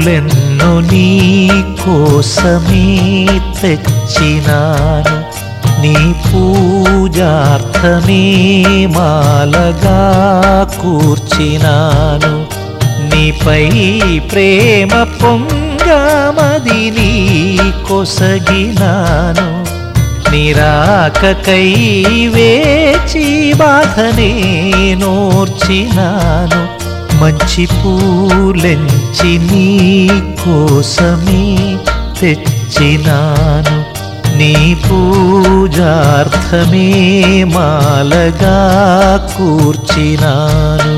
పూలెన్ను నీ కోసమే తెచ్చినాను. నీ పూజార్థమే మాలగా కూర్చినాను. నీపై ప్రేమ పొంగమది నీ కొసగినాను. నిరాకకై వేచి బాధనే నోర్చినాను. మంచి పూలెంచి నీ కోసమే తెచ్చినాను. నీ పూజార్థమే మాలగా కూర్చినాను.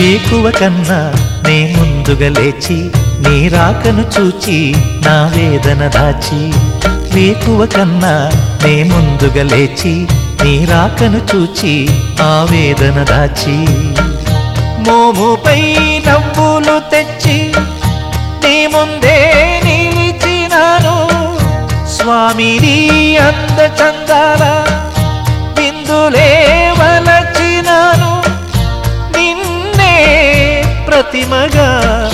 వేకువ కన్నా నే ముందుగా లేచి నీ రాకను చూచి నా వేదన దాచి. వేకువ కన్నా నే ముందుగా లేచి నీ రాకను చూచి ఆ వేదన దాచి. మోముపై నవ్వులు తెచ్చి నీ ముందే నిలిచినాను. స్వామిని అంద చందారా ప్రతిమగా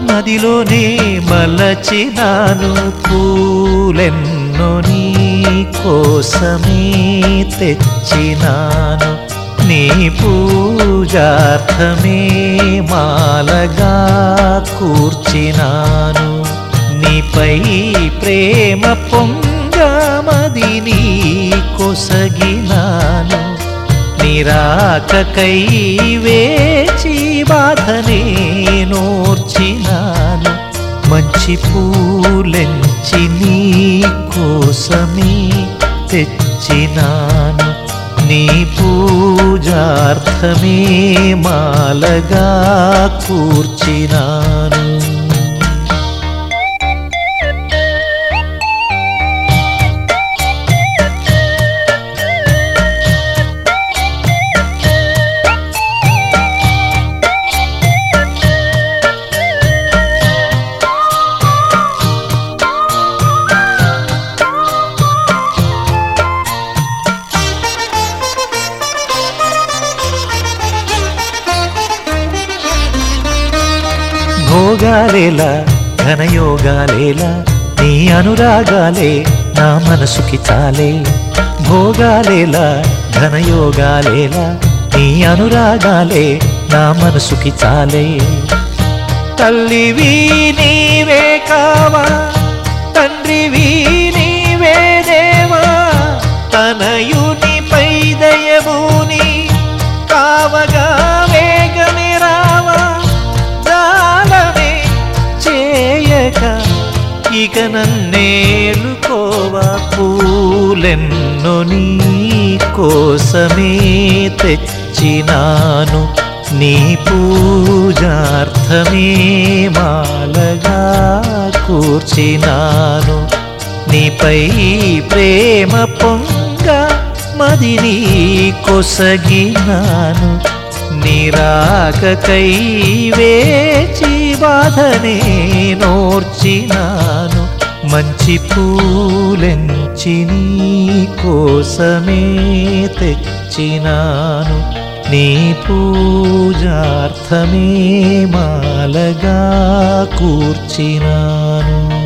మదిలోనే మలచినాను పూలెన్నో నీ కోసమే తెచ్చినాను. నీ పూజార్థమే మాలగా కూర్చినాను. నీపై ప్రేమ పొంగమది నీ కొసగినాను. నిరాకకై వే బాధ నేనోర్చినాను. మంచి పూలెంచి నీ కోసమే తెచ్చినాను. నీ పూజార్థమే మాలగా కూర్చినాను. భోగాలేలా ఘనయోగాలేలా నీ అనురాగాలే నా మనసుకి చాలే. భోగాలేలా ఘనయోగాలేలా నీ అనురాగాలే నా మనసుకి చాలే. తల్లివి నీవే కావా? ఇక నన్నేలుకోవా పూలెన్నో నీ కోసమే తెచ్చినాను. నీ పూజార్థమే మాలగా కూర్చినాను. నీపై ప్రేమ పొంగ మదిని కొసగినాను. నిరాకకై వేచి బాధనే నోర్చినాను. మంచి పూలెంచి నీ కోసమే తెచ్చినాను. నీ పూజార్థమే మాలగా కూర్చినాను.